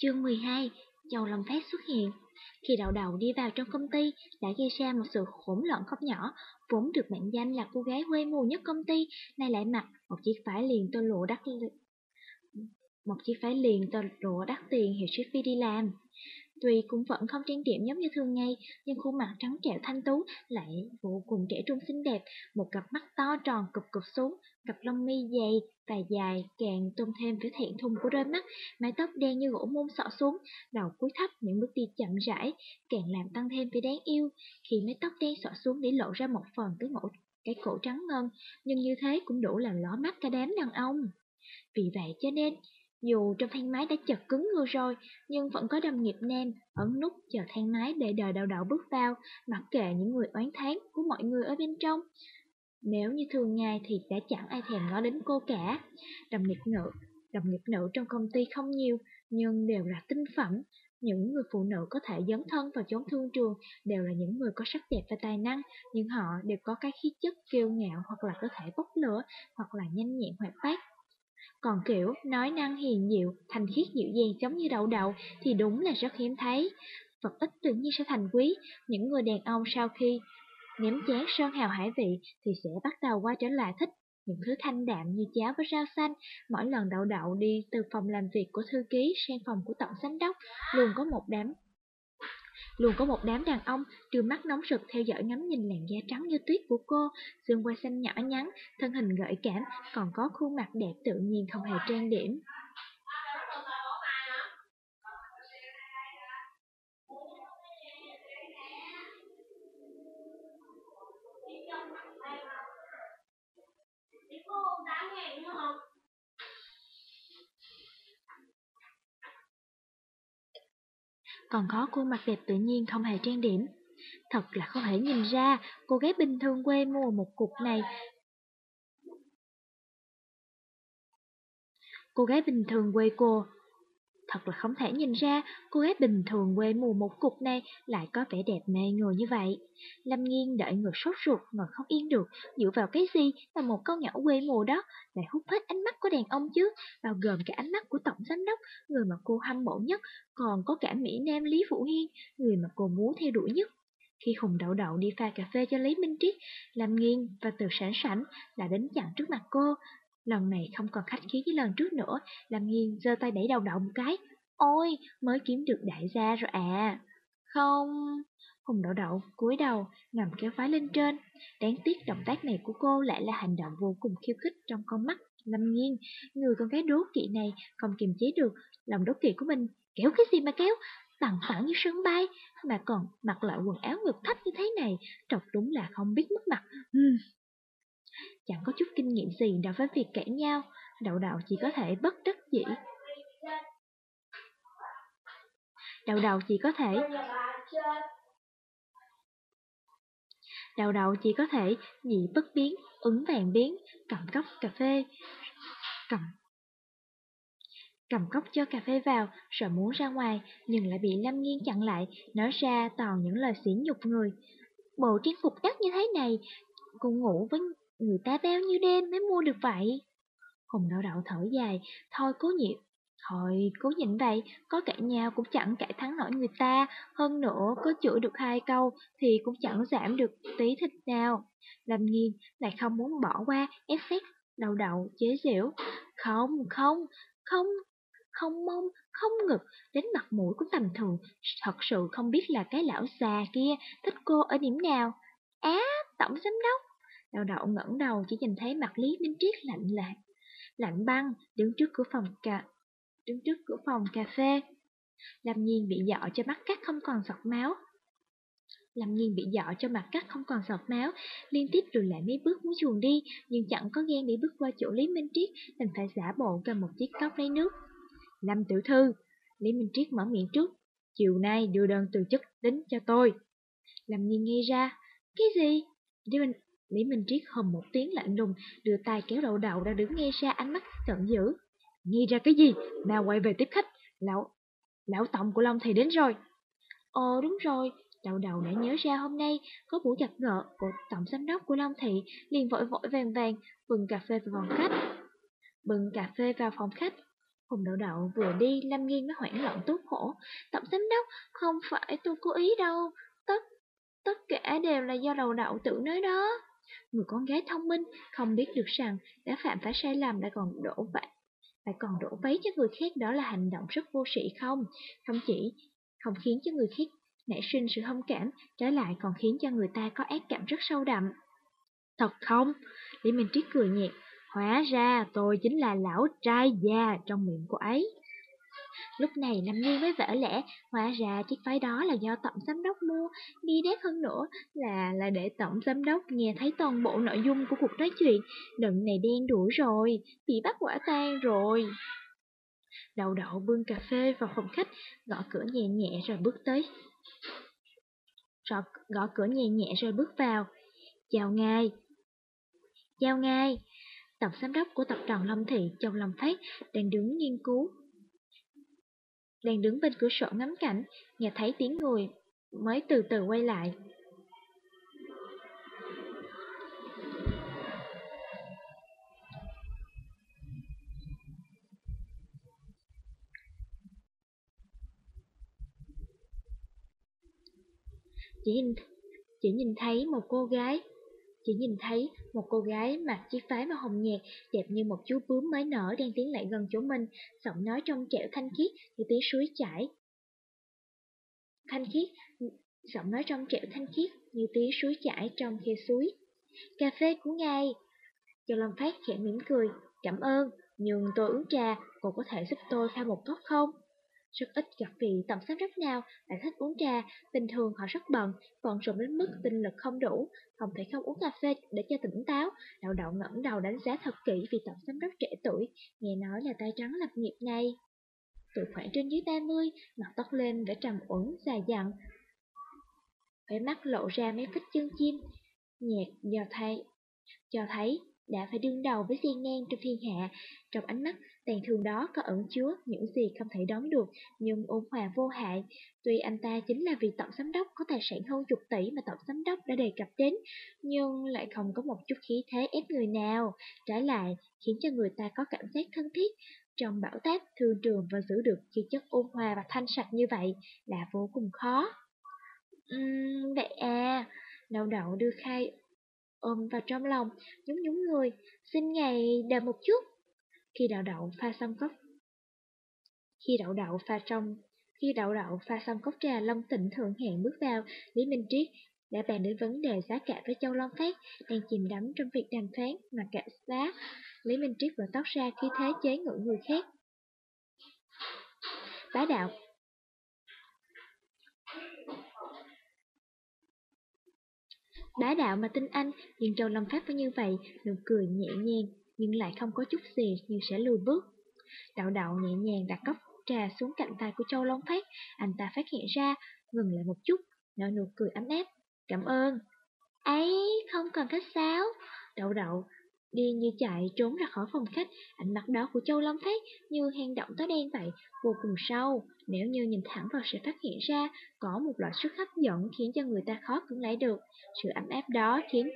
Chương 12, Châu Long Phát xuất hiện. Khi đầu đầu đi vào trong công ty, đã gây ra một sự hỗn loạn không nhỏ, vốn được mệnh danh là cô gái quê mùa nhất công ty, nay lại mặc một chiếc váy liền tơ lụa đắt một chiếc váy liền to lụa đắt tiền hiệu Jiffy đi làm. Tuy cũng vẫn không trang điểm giống như thường ngày, nhưng khuôn mặt trắng trẻo thanh tú lại vô cùng trẻ trung xinh đẹp, một cặp mắt to tròn cụp cụp xuống, cặp lông mi dày và dài càng tôn thêm vẻ thiện thùng của đôi mắt, mái tóc đen như gỗ môn xõa xuống, đầu cúi thấp những bước đi chậm rãi, càng làm tăng thêm vẻ đáng yêu. Khi mái tóc đen xõa xuống để lộ ra một phần cái ngỗ cái cổ trắng ngân, nhưng như thế cũng đủ làm ló mắt cả đám đàn ông. Vì vậy cho nên, dù trong thang máy đã chật cứng người rồi, nhưng vẫn có đồng nghiệp nam ấn nút chờ thang máy để đợi đậu đậu bước vào, mặc kệ những người oán thán của mọi người ở bên trong. Nếu như thường ngày thì đã chẳng ai thèm nói đến cô cả. Đồng nghiệp nữ, đồng nghiệp nữ trong công ty không nhiều, nhưng đều là tinh phẩm. Những người phụ nữ có thể dấn thân vào chốn thương trường đều là những người có sắc đẹp và tài năng, nhưng họ đều có cái khí chất kiêu ngạo hoặc là có thể bốc lửa, hoặc là nhanh nhẹn hoạt bát. Còn kiểu nói năng hiền dịu, thành khiết dịu dàng giống như đậu đậu thì đúng là rất hiếm thấy. Vật ít tự nhiên sẽ thành quý, những người đàn ông sau khi ném chén sơn hào hải vị thì sẽ bắt đầu qua trở lại thích những thứ thanh đạm như cháo với rau xanh. Mỗi lần đậu đậu đi từ phòng làm việc của thư ký sang phòng của tổng giám đốc, luôn có một đám Luôn có một đám đàn ông đưa mắt nóng rực theo dõi ngắm nhìn làn da trắng như tuyết của cô, xương quai xanh nhỏ nhắn, thân hình gợi cảm, còn có khuôn mặt đẹp tự nhiên không hề trang điểm. Còn có khuôn mặt đẹp tự nhiên không hề trang điểm. Thật là không thể nhìn ra, cô gái bình thường quê mùa một cục này. Cô gái bình thường quê cô Thật là không thể nhìn ra, cô gái bình thường quê mùa một cục này lại có vẻ đẹp mê người như vậy. Lâm Nghiên đợi người sốt ruột, ngồi không yên được, dựa vào cái gì mà một câu nhỏ quê mùa đó lại hút hết ánh mắt của đàn ông chứ, bao gồm cả ánh mắt của tổng giám đốc, người mà cô hâm mộ nhất, còn có cả Mỹ Nam Lý Vũ Hiên, người mà cô muốn theo đuổi nhất. Khi Hùng Đậu Đậu đi pha cà phê cho Lý Minh Triết, Lâm Nghiên và Từ Sản Sảnh đã đến chặn trước mặt cô, Lần này không còn khách khí với lần trước nữa, làm nghiêng giơ tay đẩy đầu đậu một cái. Ôi, mới kiếm được đại gia rồi à. Không... Hùng đậu đậu cúi đầu, ngầm kéo phái lên trên. Đáng tiếc động tác này của cô lại là hành động vô cùng khiêu khích trong con mắt. Lâm nghiên, người con gái đố kỵ này không kiềm chế được lòng đố kỵ của mình. Kéo cái gì mà kéo? bằng phẳng như sân bay, mà còn mặc lại quần áo ngực thấp như thế này, trọc đúng là không biết mất mặt. Uhm, chẳng có chút kinh nghiệm gì đối với việc cãi nhau, đậu đậu chỉ có thể bất đắc dĩ. Đậu đậu chỉ có thể Đậu Đậu chỉ có thể dị bất biến, ứng vàng biến, cầm cốc cà phê, cầm cầm cốc cho cà phê vào, rồi muốn ra ngoài, nhưng lại bị Lâm Nghiên chặn lại, nói ra toàn những lời xỉ nhục người. Bộ trang phục đắt như thế này, cô ngủ với Người ta bao nhiêu đêm mới mua được vậy? Hùng đậu đậu thở dài, thôi cố nhịn, thôi cố nhịn vậy, có cãi nhau cũng chẳng cãi thắng nổi người ta, hơn nữa có chửi được hai câu thì cũng chẳng giảm được tí thịt nào. Lâm nghiên lại không muốn bỏ qua ép xét đầu đầu chế giễu. Không, không, không, không mông, không ngực, đến mặt mũi cũng tầm thường, thật sự không biết là cái lão già kia thích cô ở điểm nào. Á, tổng giám đốc, Đào đậu ngẩng đầu chỉ nhìn thấy mặt Lý Minh Triết lạnh lạc, lạnh băng, đứng trước cửa phòng cà, đứng trước cửa phòng cà phê. Lâm Nhiên bị dọ cho mắt cắt không còn giọt máu. Lâm Nhiên bị dọ cho mặt cắt không còn giọt máu, liên tiếp lùi lại mấy bước muốn chuồn đi, nhưng chẳng có ghen để bước qua chỗ Lý Minh Triết, đành phải giả bộ cầm một chiếc cốc lấy nước. Lâm tiểu thư, Lý Minh Triết mở miệng trước, chiều nay đưa đơn từ chức đến cho tôi. Lâm Nhiên nghe ra, cái gì? Lý Minh, Lý Minh Triết hầm một tiếng lạnh lùng, đưa tay kéo đậu đậu ra đứng nghe ra ánh mắt giận dữ. Nghe ra cái gì? Nào quay về tiếp khách. Lão, lão tổng của Long thì đến rồi. Ồ đúng rồi, đậu đậu đã nhớ ra hôm nay có buổi gặp gỡ của tổng giám đốc của Long Thị, liền vội vội vàng vàng bưng cà phê vào phòng khách. Bưng cà phê vào phòng khách. Hùng đậu đậu vừa đi, Lâm Nghiên mới hoảng loạn tốt khổ. Tổng giám đốc, không phải tôi cố ý đâu, tất tất cả đều là do đầu đậu tự nói đó. Người con gái thông minh không biết được rằng đã phạm phải sai lầm đã còn đổ vậy. lại còn đổ vấy cho người khác đó là hành động rất vô sĩ không? Không chỉ không khiến cho người khác nảy sinh sự thông cảm, trái lại còn khiến cho người ta có ác cảm rất sâu đậm. Thật không? Lý Minh Triết cười nhẹ, hóa ra tôi chính là lão trai già trong miệng cô ấy. Lúc này Lâm Nghiên mới vỡ lẽ, hóa ra chiếc váy đó là do tổng giám đốc mua, đi đét hơn nữa là là để tổng giám đốc nghe thấy toàn bộ nội dung của cuộc nói chuyện. Đợt này đen đuổi rồi, bị bắt quả tang rồi. Đầu đậu bưng cà phê vào phòng khách, gõ cửa nhẹ nhẹ rồi bước tới. Rồi gõ cửa nhẹ nhẹ rồi bước vào. Chào ngài. Chào ngài. Tổng giám đốc của tập đoàn long Thị Châu long Phát đang đứng nghiên cứu đang đứng bên cửa sổ ngắm cảnh, nghe thấy tiếng người, mới từ từ quay lại. Chỉ nhìn, chỉ nhìn thấy một cô gái chỉ nhìn thấy một cô gái mặc chiếc váy màu hồng nhạt, đẹp như một chú bướm mới nở đang tiến lại gần chỗ mình, giọng nói trong trẻo thanh khiết như tiếng suối chảy. Thanh khiết, giọng nói trong trẻo thanh khiết như tiếng suối chảy trong khe suối. Cà phê của ngài. Châu Lâm Phát khẽ mỉm cười, cảm ơn, nhưng tôi uống trà, cô có thể giúp tôi pha một cốc không? Rất ít gặp vị tổng giám đốc nào lại thích uống trà, bình thường họ rất bận, bận rộn đến mức tinh lực không đủ, không thể không uống cà phê để cho tỉnh táo. Đậu đậu ngẩng đầu đánh giá thật kỹ vì tổng giám đốc trẻ tuổi, nghe nói là tay trắng lập nghiệp này. Tuổi khoảng trên dưới 30, mặt tóc lên để trầm uẩn, dài dặn. Vẻ mắt lộ ra mấy vết chân chim, nhạt do thấy, cho thấy đã phải đương đầu với gian nan trong thiên hạ. Trong ánh mắt, tàn thương đó có ẩn chứa những gì không thể đoán được, nhưng ôn hòa vô hại. Tuy anh ta chính là vị tổng giám đốc có tài sản hơn chục tỷ mà tổng giám đốc đã đề cập đến, nhưng lại không có một chút khí thế ép người nào. Trái lại, khiến cho người ta có cảm giác thân thiết. Trong bảo táp, thương trường và giữ được khí chất ôn hòa và thanh sạch như vậy là vô cùng khó. Uhm, vậy à, đậu đậu đưa khai ôm vào trong lòng, nhún nhún người, xin ngày đợi một chút. Khi đậu đậu pha xong cốc Khi đậu đậu pha trong Khi đậu đậu pha xong cốc trà Long Tịnh thượng hẹn bước vào, Lý Minh Triết đã bàn đến vấn đề giá cả với Châu Long Phát, đang chìm đắm trong việc đàm phán mà cả giá. Lý Minh Triết vừa tóc ra khi thế chế ngự người khác. Bá đạo Bá đạo mà tin anh, nhưng Châu Lâm Phát với như vậy, nụ cười nhẹ nhàng, nhưng lại không có chút gì như sẽ lùi bước. Đạo đạo nhẹ nhàng đặt cốc trà xuống cạnh tay của Châu Long Phát, anh ta phát hiện ra, ngừng lại một chút, nở nụ cười ấm áp. Cảm ơn. Ấy, không cần khách sáo. Đậu đậu đi như chạy trốn ra khỏi phòng khách, ánh mắt đó của Châu Lâm Phát như hang động tối đen vậy, vô cùng sâu. Nếu như nhìn thẳng vào sẽ phát hiện ra có một loại sức hấp dẫn khiến cho người ta khó cưỡng lại được. Sự ấm áp đó khiến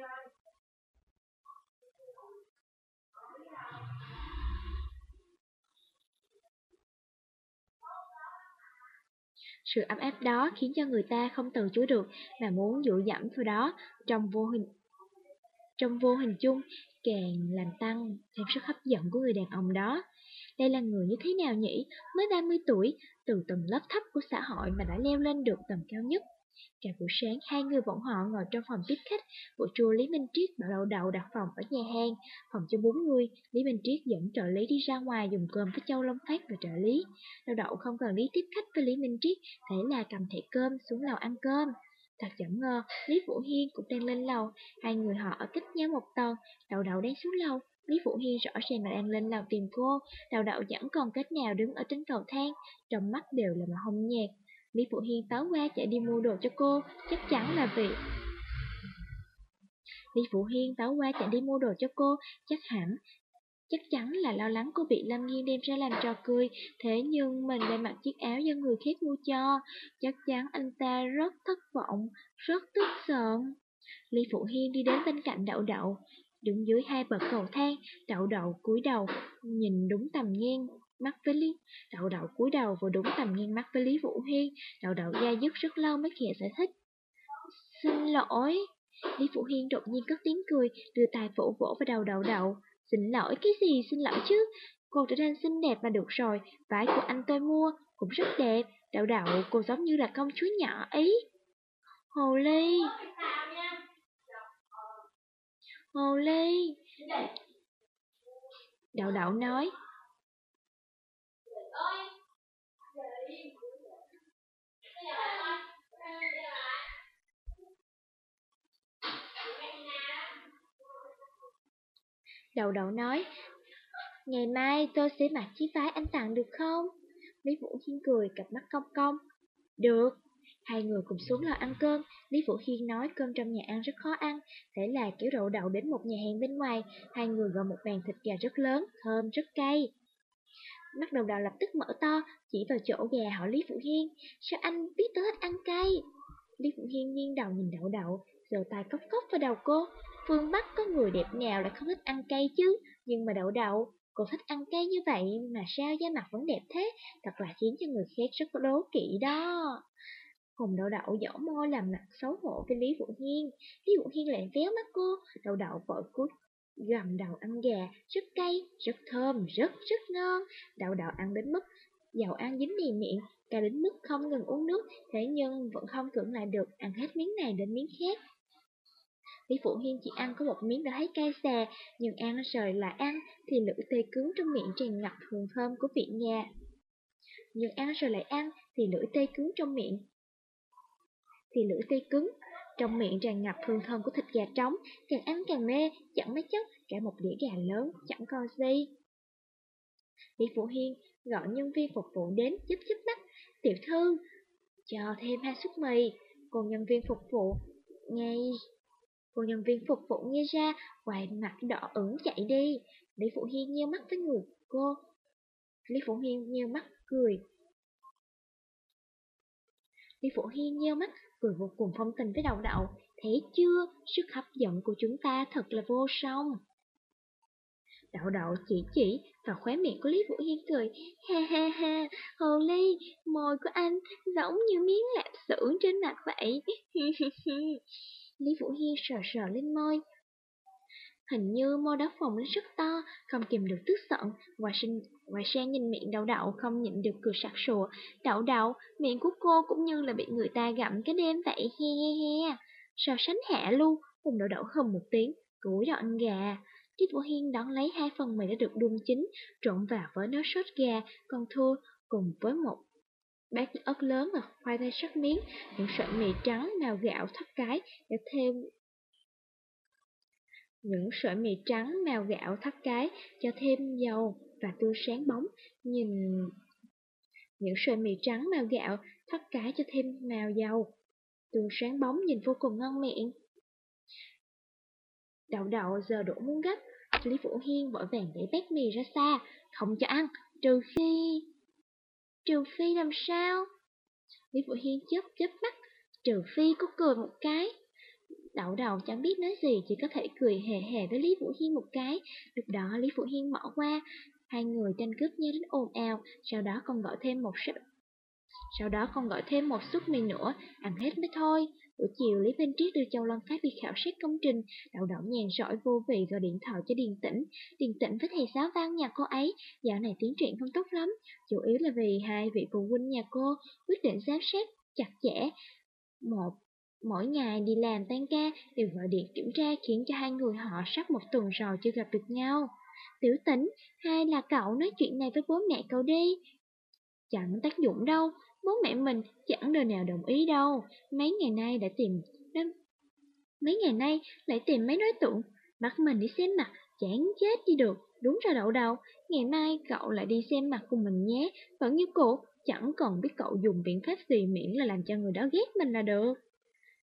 Sự ấm áp đó khiến cho người ta không từ chối được mà muốn dụ dẫm vào đó trong vô hình trong vô hình chung càng làm tăng thêm sức hấp dẫn của người đàn ông đó. Đây là người như thế nào nhỉ? Mới 30 tuổi, từ tầng lớp thấp của xã hội mà đã leo lên được tầng cao nhất. Cả buổi sáng, hai người bọn họ ngồi trong phòng tiếp khách, buổi trưa Lý Minh Triết bảo đầu đầu đặt phòng ở nhà hàng, phòng cho bốn người, Lý Minh Triết dẫn trợ lý đi ra ngoài dùng cơm với Châu Long Phát và trợ lý. Đầu đậu không cần đi tiếp khách với Lý Minh Triết, thế là cầm thẻ cơm xuống lầu ăn cơm. Thật chẳng ngờ, Lý Vũ Hiên cũng đang lên lầu, hai người họ ở cách nhau một tầng, đầu đầu đang xuống lầu. Lý Vũ Hiên rõ ràng là đang lên lầu tìm cô, đầu đầu chẳng còn cách nào đứng ở trên cầu thang, trong mắt đều là màu hồng nhạt. Lý Vũ Hiên táo qua chạy đi mua đồ cho cô, chắc chắn là vì... Lý Vũ Hiên táo qua chạy đi mua đồ cho cô, chắc hẳn Chắc chắn là lo lắng cô bị Lâm Nghiên đem ra làm trò cười, thế nhưng mình lại mặc chiếc áo do người khác mua cho. Chắc chắn anh ta rất thất vọng, rất tức giận. Lý Phụ Hiên đi đến bên cạnh đậu đậu, đứng dưới hai bậc cầu thang, đậu đậu cúi đầu, nhìn đúng tầm ngang, mắt với Lý. Đậu đậu cúi đầu vừa đúng tầm ngang mắt với Lý Vũ Hiên. Đậu đậu da dứt rất lâu mới khẽ giải thích. Xin lỗi. Lý Vũ Hiên đột nhiên cất tiếng cười Đưa tay vỗ vỗ vào đầu đậu đậu. Xin lỗi cái gì, xin lỗi chứ. Cô trở nên xinh đẹp là được rồi Váy của anh tôi mua cũng rất đẹp. Đậu đậu cô giống như là công chúa nhỏ ấy. Hồ Ly. Hồ Ly. Đậu đậu nói đầu đậu nói Ngày mai tôi sẽ mặc chiếc váy anh tặng được không? Lý Vũ Hiên cười, cặp mắt cong cong. Được. Hai người cùng xuống lò ăn cơm. Lý Vũ Hiên nói cơm trong nhà ăn rất khó ăn. Thế là kiểu đậu đậu đến một nhà hàng bên ngoài. Hai người gọi một bàn thịt gà rất lớn, thơm, rất cay. Mắt đầu đào lập tức mở to, chỉ vào chỗ gà hỏi Lý Vũ Hiên. Sao anh biết tôi thích ăn cay? Lý Vũ Hiên nghiêng đầu nhìn đậu đậu, giơ tay cốc cốc vào đầu cô. Phương Bắc có người đẹp nào lại không thích ăn cay chứ, nhưng mà đậu đậu, Cô thích ăn cay như vậy mà sao da mặt vẫn đẹp thế, thật là khiến cho người khác rất đố kỵ đó. Hùng đậu đậu dỗ môi làm mặt xấu hổ với Lý Vũ Hiên. Lý Vũ Hiên lại véo mắt cô, đậu đậu vội cút gầm đầu ăn gà, rất cay, rất thơm, rất rất ngon. Đậu đậu ăn đến mức dầu ăn dính đầy miệng, cả đến mức không ngừng uống nước, thế nhưng vẫn không cưỡng lại được ăn hết miếng này đến miếng khác. Lý Phụ Hiên chỉ ăn có một miếng đã thấy cay xè, nhưng ăn rồi lại ăn thì lưỡi tê cứng trong miệng tràn ngập hương thơm của vị nhà. Nhưng ăn rồi lại ăn thì lưỡi tê cứng trong miệng. Thì lưỡi tê cứng, trong miệng tràn ngập hương thơm của thịt gà trống, càng ăn càng mê, chẳng mấy chốc cả một đĩa gà lớn, chẳng còn gì. Lý Phụ Hiên gọi nhân viên phục vụ đến giúp giúp mắt, tiểu thư, cho thêm hai suất mì, còn nhân viên phục vụ ngay Cô nhân viên phục vụ nghe ra, quay mặt đỏ ửng chạy đi. Lý Phụ Hiên nheo mắt với người cô. Lý Phụ Hiên nheo mắt cười. Lý Phụ Hiên nheo mắt, cười vô cùng phong tình với đầu đậu. Thấy chưa, sức hấp dẫn của chúng ta thật là vô song. Đậu đậu chỉ chỉ vào khóe miệng của Lý Vũ Hiên cười, ha ha ha, hồ ly, môi của anh giống như miếng lạp xưởng trên mặt vậy. Lý Vũ Hiên sờ sờ lên môi. Hình như môi đó phồng lên rất to, không kìm được tức giận. Ngoài, sinh, ngoài sang nhìn miệng đậu đậu không nhịn được cười sặc sụa. Đậu đậu, miệng của cô cũng như là bị người ta gặm cái đêm vậy he he he. Sao sánh hạ luôn, cùng đậu đậu hầm một tiếng, cúi đầu ăn gà. Tiết Vũ Hiên đón lấy hai phần mì đã được đun chín, trộn vào với nước sốt gà, còn thua cùng với một bát ớt lớn và khoai tây sắc miếng, những sợi mì trắng nào gạo thấp cái để thêm. Những sợi mì trắng màu gạo thấp cái cho thêm dầu và tươi sáng bóng. Nhìn những sợi mì trắng màu gạo thắt cái cho thêm màu dầu tươi sáng bóng nhìn vô cùng ngon miệng. Đậu đậu giờ đổ muốn gấp lý vũ hiên vội vàng để bát mì ra xa không cho ăn trừ khi Trừ phi làm sao? Lý Phụ Hiên chớp chớp mắt, trừ phi có cười một cái. Đậu đầu chẳng biết nói gì, chỉ có thể cười hề hề với Lý Vũ Hiên một cái. Lúc đó Lý Vũ Hiên bỏ qua, hai người tranh cướp nhau đến ồn ào, sau đó còn gọi thêm một sếp. Sau đó còn gọi thêm một suất mì nữa, ăn hết mới thôi. Buổi chiều, Lý Văn Triết đưa Châu Lan Phát đi khảo sát công trình, đậu đậu nhàn rỗi vô vị gọi điện thoại cho Điền Tĩnh. Điền Tĩnh với thầy giáo văn nhà cô ấy, dạo này tiến triển không tốt lắm, chủ yếu là vì hai vị phụ huynh nhà cô quyết định giám sát chặt chẽ. Một Mỗi ngày đi làm tan ca đều gọi điện kiểm tra khiến cho hai người họ sắp một tuần rồi chưa gặp được nhau. Tiểu tỉnh, hay là cậu nói chuyện này với bố mẹ cậu đi. Chẳng tác dụng đâu, Bố mẹ mình chẳng đời nào đồng ý đâu, mấy ngày nay đã tìm đến... Mấy ngày nay lại tìm mấy đối tượng, bắt mình đi xem mặt, chán chết đi được, đúng ra đậu đầu, ngày mai cậu lại đi xem mặt cùng mình nhé, vẫn như cũ, chẳng cần biết cậu dùng biện pháp gì miễn là làm cho người đó ghét mình là được.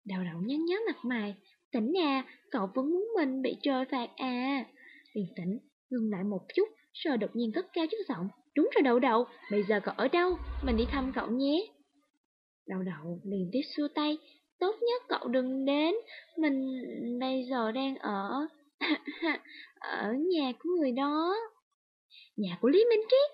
Đào đậu nhăn nhó mặt mày, tỉnh à, cậu vẫn muốn mình bị trời phạt à. Điền tỉnh, ngừng lại một chút, rồi đột nhiên cất cao chút giọng, Đúng rồi đậu đậu, bây giờ cậu ở đâu? Mình đi thăm cậu nhé. Đậu đậu liền tiếp xua tay, tốt nhất cậu đừng đến, mình bây giờ đang ở... ở nhà của người đó. Nhà của Lý Minh Triết?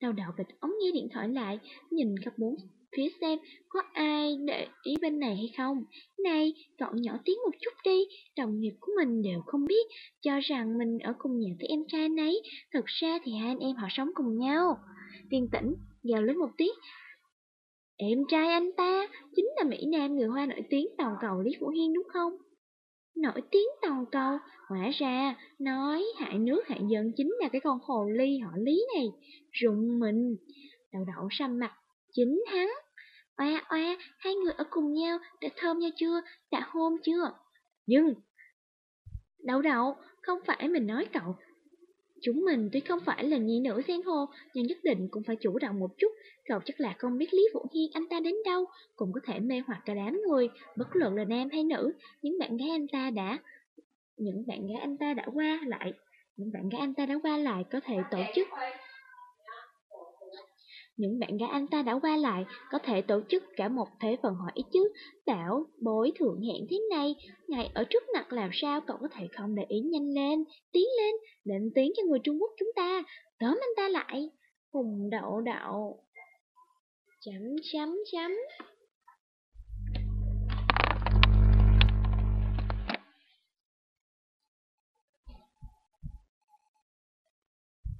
Đầu đậu bịch ống nghe điện thoại lại, nhìn khắp bốn phía xem có ai để ý bên này hay không. Này, cậu nhỏ tiếng một chút đi, đồng nghiệp của mình đều không biết, cho rằng mình ở cùng nhà với em trai anh ấy thực ra thì hai anh em họ sống cùng nhau. Tiên tĩnh, gào lên một tiếng. Em trai anh ta, chính là Mỹ Nam người Hoa nổi tiếng toàn cầu Lý Vũ Hiên đúng không? Nổi tiếng toàn cầu, hóa ra, nói hại nước hại dân chính là cái con hồ ly họ Lý này. Rụng mình, đầu đậu xăm mặt, chính hắn. Oa oa, hai người ở cùng nhau, đã thơm nhau chưa, đã hôn chưa? Nhưng, đậu đậu, không phải mình nói cậu. Chúng mình tuy không phải là nhi nữ sen hồ, nhưng nhất định cũng phải chủ động một chút. Cậu chắc là không biết Lý Vũ Hiên anh ta đến đâu, cũng có thể mê hoặc cả đám người, bất luận là nam hay nữ, những bạn gái anh ta đã... Những bạn gái anh ta đã qua lại, những bạn gái anh ta đã qua lại có thể tổ chức những bạn gái anh ta đã qua lại, có thể tổ chức cả một thế vận hội chứ. Bảo bối thượng hẹn thế này, ngày ở trước mặt làm sao cậu có thể không để ý nhanh lên, tiến lên, định tiến cho người Trung Quốc chúng ta, tóm anh ta lại. Hùng đậu đậu. Chấm chấm chấm.